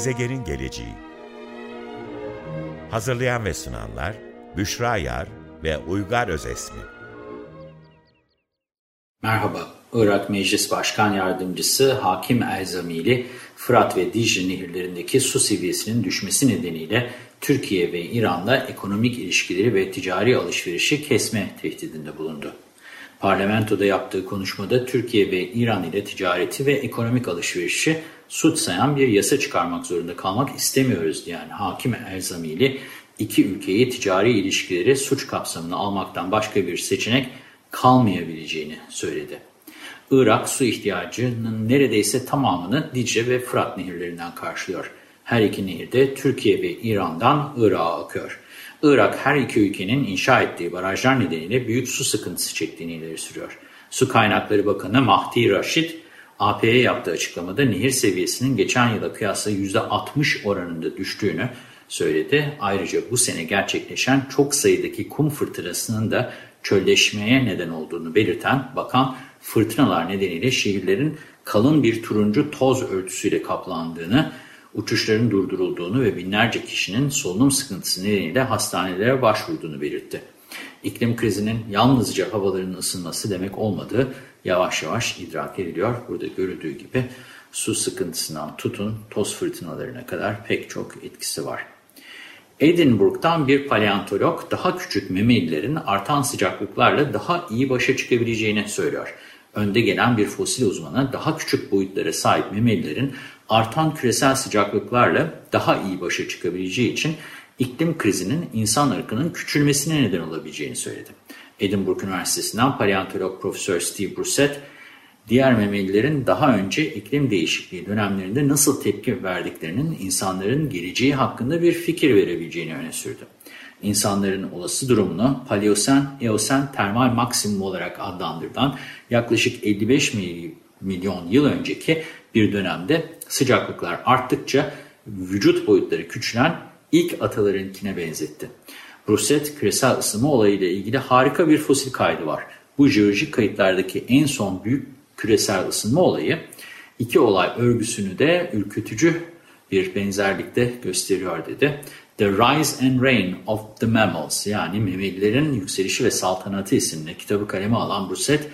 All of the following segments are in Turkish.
Gezegenin Geleceği Hazırlayan ve sunanlar Büşra Yar ve Uygar Özesmi Merhaba, Irak Meclis Başkan Yardımcısı Hakim Elzamili, Fırat ve Dicle nehirlerindeki su seviyesinin düşmesi nedeniyle Türkiye ve İran'la ekonomik ilişkileri ve ticari alışverişi kesme tehdidinde bulundu. Parlamentoda yaptığı konuşmada Türkiye ve İran ile ticareti ve ekonomik alışverişi suç sayan bir yasa çıkarmak zorunda kalmak istemiyoruz diyen Hakim Elzamili, iki ülkeyi ticari ilişkileri suç kapsamına almaktan başka bir seçenek kalmayabileceğini söyledi. Irak su ihtiyacının neredeyse tamamını Dicle ve Fırat nehirlerinden karşılıyor. Her iki nehir de Türkiye ve İran'dan Irak'a akıyor. Irak her iki ülkenin inşa ettiği barajlar nedeniyle büyük su sıkıntısı çektiğini ileri sürüyor. Su Kaynakları Bakanı Mahdi Raşid, AP'ye yaptığı açıklamada nehir seviyesinin geçen yıla kıyasla %60 oranında düştüğünü söyledi. Ayrıca bu sene gerçekleşen çok sayıdaki kum fırtınasının da çölleşmeye neden olduğunu belirten bakan fırtınalar nedeniyle şehirlerin kalın bir turuncu toz örtüsüyle kaplandığını, uçuşların durdurulduğunu ve binlerce kişinin solunum sıkıntısı nedeniyle hastanelere başvurduğunu belirtti. İklim krizinin yalnızca havaların ısınması demek olmadığı yavaş yavaş idrak ediliyor. Burada görüldüğü gibi su sıkıntısından tutun toz fırtınalarına kadar pek çok etkisi var. Edinburgh'dan bir paleontolog daha küçük memelilerin artan sıcaklıklarla daha iyi başa çıkabileceğini söylüyor. Önde gelen bir fosil uzmanı daha küçük boyutlara sahip memelilerin artan küresel sıcaklıklarla daha iyi başa çıkabileceği için iklim krizinin insan ırkının küçülmesine neden olabileceğini söyledi. Edinburgh Üniversitesi'nden paleontolog Profesör Steve Brusset, diğer memelilerin daha önce iklim değişikliği dönemlerinde nasıl tepki verdiklerinin insanların geleceği hakkında bir fikir verebileceğini öne sürdü. İnsanların olası durumunu Paleosen-Eosen termal maksimum olarak adlandırılan yaklaşık 55 milyon yıl önceki bir dönemde sıcaklıklar arttıkça vücut boyutları küçülen ilk atalarınkine benzetti. Brusset küresel ısınma olayıyla ilgili harika bir fosil kaydı var. Bu jeolojik kayıtlardaki en son büyük küresel ısınma olayı iki olay örgüsünü de ürkütücü bir benzerlikte gösteriyor dedi. The Rise and Reign of the Mammals yani memelilerin yükselişi ve saltanatı isimli kitabı kaleme alan Brusset,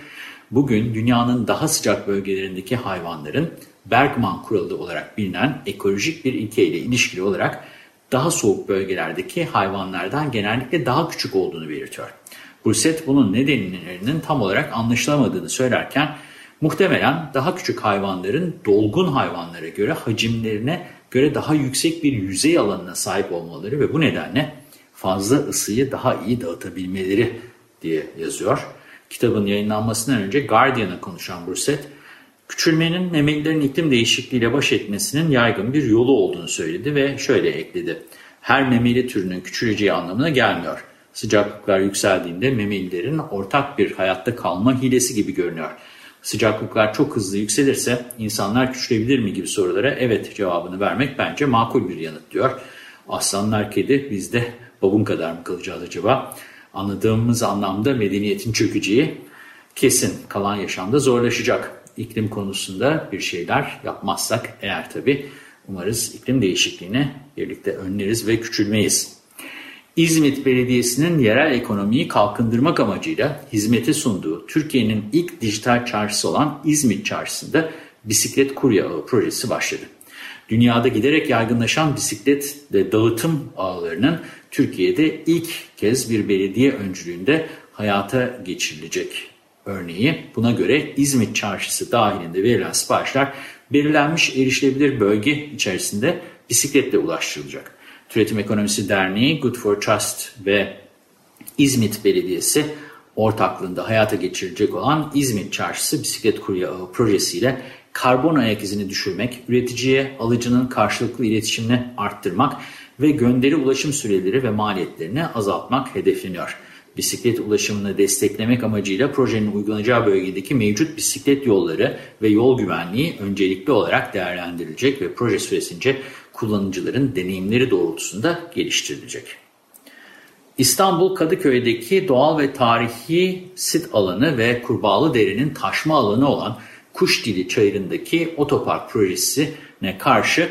bugün dünyanın daha sıcak bölgelerindeki hayvanların Bergman kuralı olarak bilinen ekolojik bir ilkeyle ilişkili olarak daha soğuk bölgelerdeki hayvanlardan genellikle daha küçük olduğunu belirtiyor. Brusset bunun nedenlerinin tam olarak anlaşılamadığını söylerken muhtemelen daha küçük hayvanların dolgun hayvanlara göre hacimlerine göre daha yüksek bir yüzey alanına sahip olmaları ve bu nedenle fazla ısıyı daha iyi dağıtabilmeleri diye yazıyor. Kitabın yayınlanmasından önce Guardian'a konuşan Brusset, küçülmenin memelilerin iklim değişikliğiyle baş etmesinin yaygın bir yolu olduğunu söyledi ve şöyle ekledi. Her memeli türünün küçüleceği anlamına gelmiyor. Sıcaklıklar yükseldiğinde memelilerin ortak bir hayatta kalma hilesi gibi görünüyor. Sıcaklıklar çok hızlı yükselirse insanlar küçülebilir mi gibi sorulara evet cevabını vermek bence makul bir yanıt diyor. Aslanlar kedi biz de babun kadar mı kalacağız acaba? Anladığımız anlamda medeniyetin çökeceği kesin kalan yaşamda zorlaşacak. İklim konusunda bir şeyler yapmazsak eğer tabii umarız iklim değişikliğini birlikte önleriz ve küçülmeyiz. İzmit Belediyesi'nin yerel ekonomiyi kalkındırmak amacıyla hizmete sunduğu Türkiye'nin ilk dijital çarşısı olan İzmit Çarşısı'nda bisiklet kurye ağı projesi başladı. Dünyada giderek yaygınlaşan bisiklet ve dağıtım ağlarının Türkiye'de ilk kez bir belediye öncülüğünde hayata geçirilecek örneği. Buna göre İzmit Çarşısı dahilinde verilen siparişler belirlenmiş erişilebilir bölge içerisinde bisikletle ulaştırılacak. Türetim Ekonomisi Derneği, Good for Trust ve İzmit Belediyesi ortaklığında hayata geçirilecek olan İzmit Çarşısı Bisiklet Kurye Ağı projesiyle karbon ayak izini düşürmek, üreticiye alıcının karşılıklı iletişimini arttırmak ve gönderi ulaşım süreleri ve maliyetlerini azaltmak hedefleniyor. Bisiklet ulaşımını desteklemek amacıyla projenin uygulanacağı bölgedeki mevcut bisiklet yolları ve yol güvenliği öncelikli olarak değerlendirilecek ve proje süresince kullanıcıların deneyimleri doğrultusunda geliştirilecek. İstanbul Kadıköy'deki doğal ve tarihi sit alanı ve Kurbağalı Dere'nin taşma alanı olan Kuşdili Çayırı'ndaki otopark projesine karşı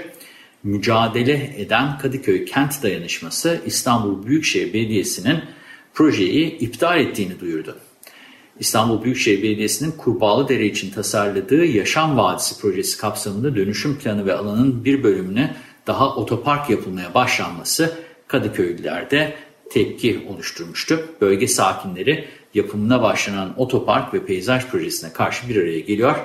mücadele eden Kadıköy Kent Dayanışması İstanbul Büyükşehir Belediyesi'nin projeyi iptal ettiğini duyurdu. İstanbul Büyükşehir Belediyesi'nin Kurbağalıdere için tasarladığı Yaşam Vadisi projesi kapsamında dönüşüm planı ve alanın bir bölümüne daha otopark yapılmaya başlanması Kadıköylülerde tepki oluşturmuştu. Bölge sakinleri yapımına başlanan otopark ve peyzaj projesine karşı bir araya geliyor,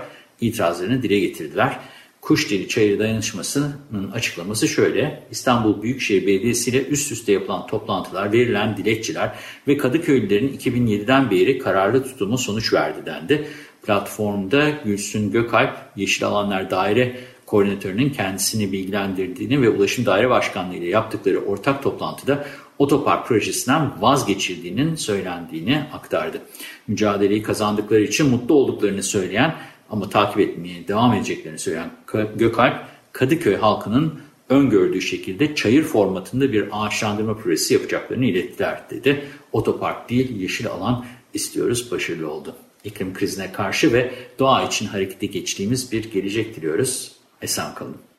itirazlarını dile getirdiler. Kuşdeli Çayırı Dayanışması'nın açıklaması şöyle. İstanbul Büyükşehir Belediyesi ile üst üste yapılan toplantılar, verilen dilekçeler ve Kadıköylülerin 2007'den beri kararlı tutumu sonuç verdi dendi. Platformda Gülsün Gökalp, Yeşil Alanlar Daire Koordinatörünün kendisini bilgilendirdiğini ve Ulaşım Daire Başkanlığı ile yaptıkları ortak toplantıda otopark projesinden vazgeçildiğinin söylendiğini aktardı. Mücadeleyi kazandıkları için mutlu olduklarını söyleyen ama takip etmeye devam edeceklerini söyleyen Gökalp, Kadıköy halkının öngördüğü şekilde çayır formatında bir ağaçlandırma projesi yapacaklarını ilettiler dedi. Otopark değil yeşil alan istiyoruz başarılı oldu. İklim krizine karşı ve doğa için harekete geçtiğimiz bir gelecek diliyoruz. Esen kalın.